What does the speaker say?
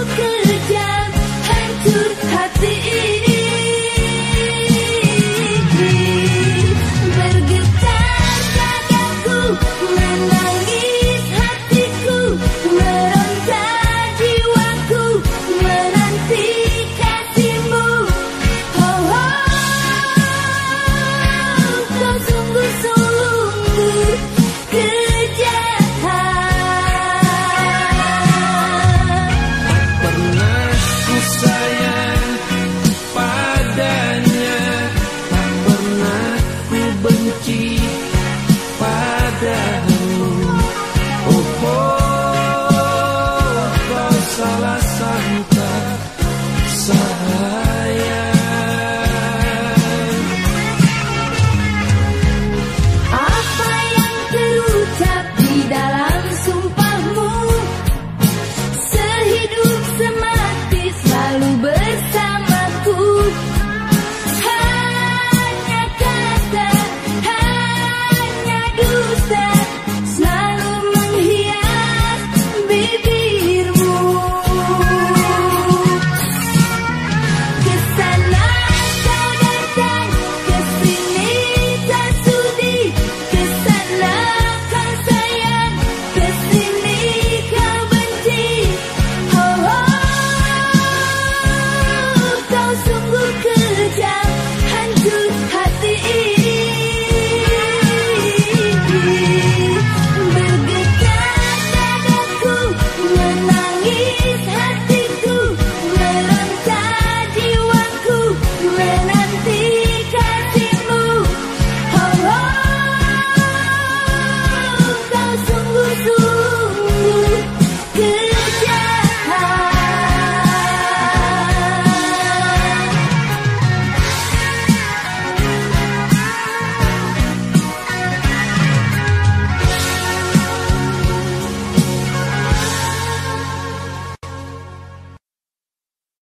okay.